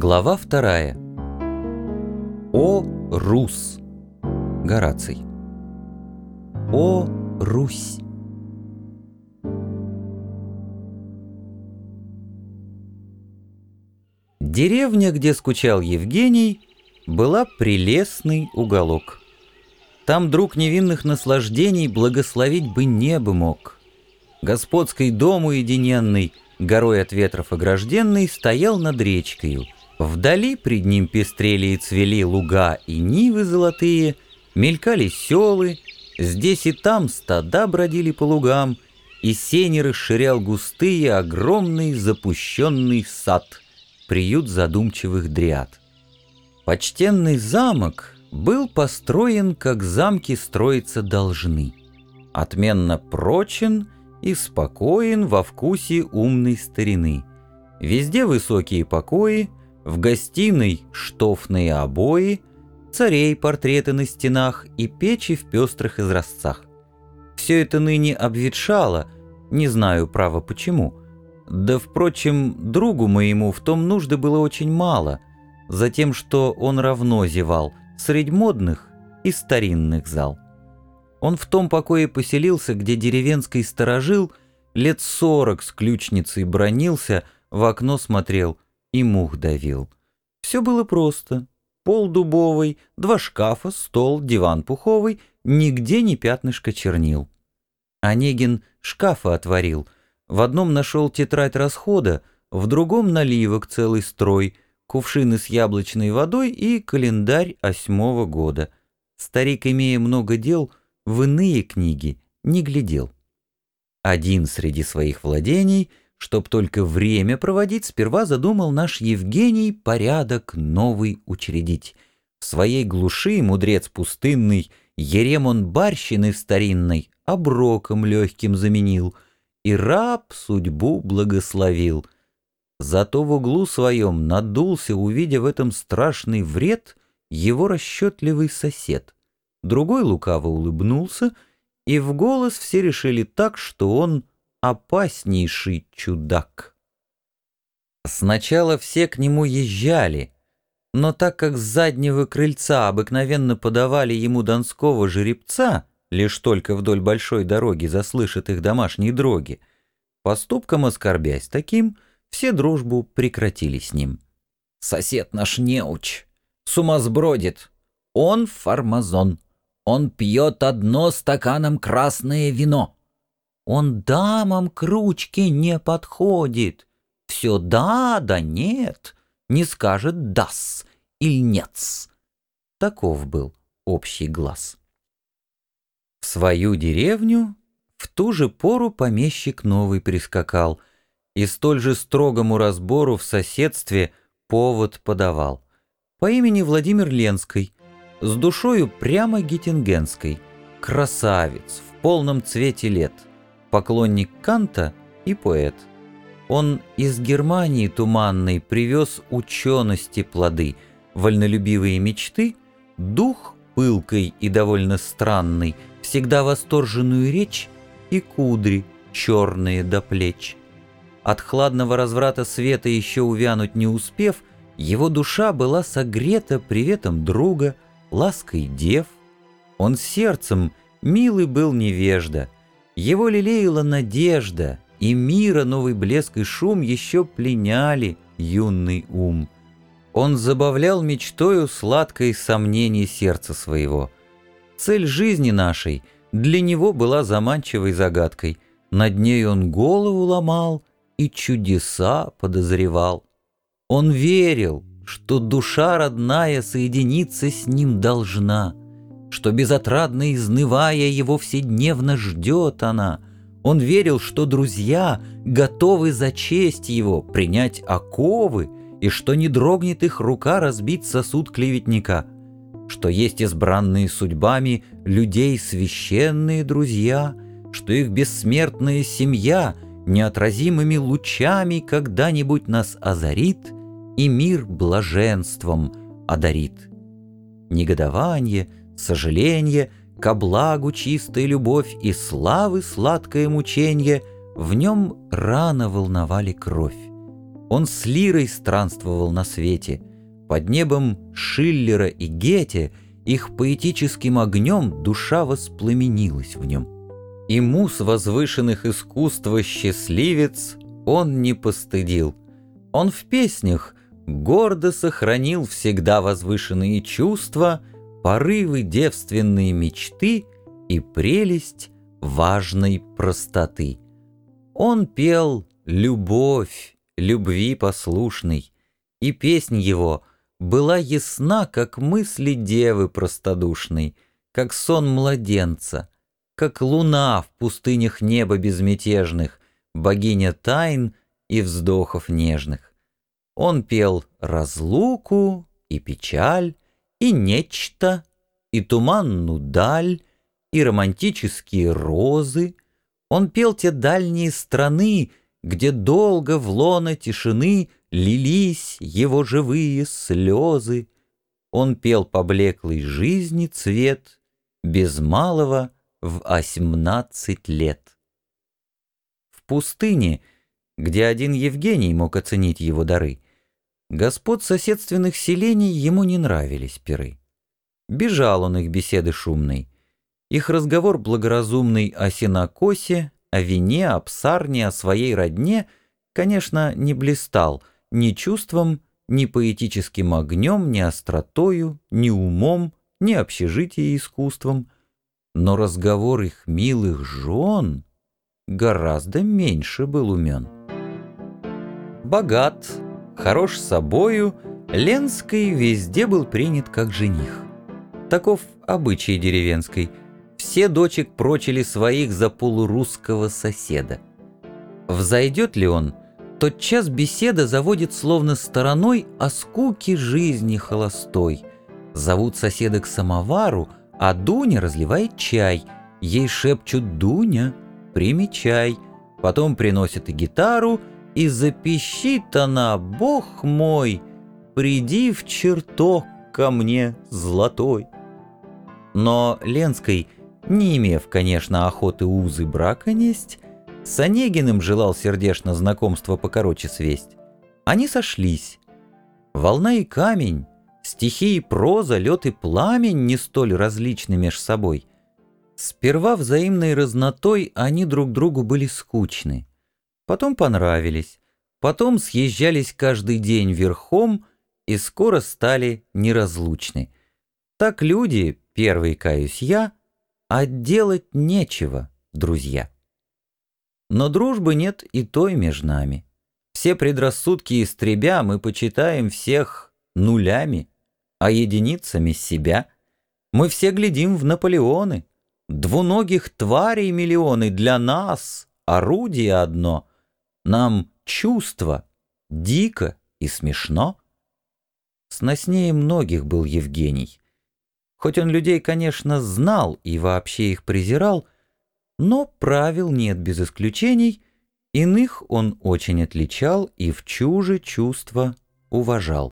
Глава вторая. О, Рус. Гораций. О, Русь. Деревня, где скучал Евгений, была прелестный уголок. Там друг невинных наслаждений благословить бы небо мог. Господский дом уединенный, горой от ветров огражденный, стоял над речкою — Вдали пред ним пестрели и цвели луга и нивы золотые, мелькали селы, здесь и там стада бродили по лугам, и сени расширял густые огромный запущенный сад, приют задумчивых дриад. Почтенный замок был построен, как замки строиться должны, отменно прочен и спокоен во вкусе умной старины. Везде высокие покои — в гостиной штофные обои, царей портреты на стенах и печи в пестрых изразцах. Все это ныне обветшало, не знаю, право, почему. Да, впрочем, другу моему в том нужды было очень мало, за тем, что он равно зевал средь модных и старинных зал. Он в том покое поселился, где деревенский сторожил лет сорок с ключницей бронился, в окно смотрел — и мух давил. Все было просто. Пол дубовый, два шкафа, стол, диван пуховый, нигде ни пятнышка чернил. Онегин шкафы отворил. В одном нашел тетрадь расхода, в другом наливок целый строй, кувшины с яблочной водой и календарь осьмого года. Старик, имея много дел, в иные книги не глядел. Один среди своих владений — Чтоб только время проводить, сперва задумал наш Евгений порядок новый учредить. В своей глуши мудрец пустынный Еремон барщины старинной оброком легким заменил, и раб судьбу благословил. Зато в углу своем надулся, увидя в этом страшный вред, его расчетливый сосед. Другой лукаво улыбнулся, и в голос все решили так, что он опаснейший чудак. Сначала все к нему езжали, но так как с заднего крыльца обыкновенно подавали ему донского жеребца, лишь только вдоль большой дороги заслышат их домашние дроги, поступком оскорбясь таким, все дружбу прекратили с ним. «Сосед наш неуч, с ума сбродит, он фармазон, он пьет одно стаканом красное вино». Он дамам к ручке не подходит. Все да да нет, не скажет дас или нет. Таков был общий глаз. В свою деревню в ту же пору помещик новый прискакал и столь же строгому разбору в соседстве повод подавал. По имени Владимир Ленской, с душою прямо геттингенской, красавец в полном цвете лет — поклонник Канта и поэт. Он из Германии туманной привез учености плоды, вольнолюбивые мечты, дух пылкой и довольно странный, всегда восторженную речь и кудри черные до плеч. От хладного разврата света еще увянуть не успев, его душа была согрета приветом друга, лаской дев. Он сердцем милый был невежда — его лелеяла надежда, и мира новый блеск и шум еще пленяли юный ум. Он забавлял мечтою сладкой сомнений сердца своего. Цель жизни нашей для него была заманчивой загадкой. Над ней он голову ломал и чудеса подозревал. Он верил, что душа родная соединиться с ним должна — что безотрадно изнывая его вседневно ждет она. Он верил, что друзья готовы за честь его принять оковы, и что не дрогнет их рука разбить сосуд клеветника, что есть избранные судьбами людей священные друзья, что их бессмертная семья неотразимыми лучами когда-нибудь нас озарит и мир блаженством одарит. Негодование — сожаление, ко благу чистая любовь и славы сладкое мученье, в нем рано волновали кровь. Он с лирой странствовал на свете. Под небом Шиллера и Гете их поэтическим огнем душа воспламенилась в нем. И мус возвышенных искусства счастливец он не постыдил. Он в песнях гордо сохранил всегда возвышенные чувства, порывы девственные мечты и прелесть важной простоты. Он пел «Любовь», любви послушный, и песнь его была ясна, как мысли девы простодушной, как сон младенца, как луна в пустынях неба безмятежных, богиня тайн и вздохов нежных. Он пел разлуку и печаль, и нечто, и туманную даль, и романтические розы. Он пел те дальние страны, где долго в лоно тишины лились его живые слезы. Он пел поблеклый жизни цвет, без малого в осьмнадцать лет. В пустыне, где один Евгений мог оценить его дары, господ соседственных селений ему не нравились пиры. Бежал он их беседы шумной, их разговор благоразумный о сенокосе, о вине, о псарне, о своей родне, конечно, не блистал ни чувством, ни поэтическим огнем, ни остротою, ни умом, ни общежитием искусством, но разговор их милых жен гораздо меньше был умен. Богат, хорош собою, Ленский везде был принят как жених. Таков обычай деревенской – все дочек прочили своих за полурусского соседа. Взойдет ли он, тот час беседа заводит словно стороной о скуке жизни холостой. Зовут соседа к самовару, а Дуня разливает чай. Ей шепчут «Дуня, прими чай». Потом приносит и гитару, и запищит она «Бог мой, приди в чертог ко мне золотой». Но Ленской – не имев, конечно, охоты узы брака несть, с Онегиным желал сердечно знакомство покороче свесть. Они сошлись. Волна и камень, стихи и проза, лед и пламень не столь различны меж собой. Сперва взаимной разнотой они друг другу были скучны. Потом понравились. Потом съезжались каждый день верхом и скоро стали неразлучны. Так люди, первый каюсь я, а делать нечего, друзья. Но дружбы нет и той между нами. Все предрассудки истребя, мы почитаем всех нулями, а единицами себя. Мы все глядим в Наполеоны. Двуногих тварей миллионы для нас, орудие одно. Нам чувство дико и смешно. Сноснее многих был Евгений. Хоть он людей, конечно, знал и вообще их презирал, но правил нет без исключений, иных он очень отличал и в чуже чувства уважал.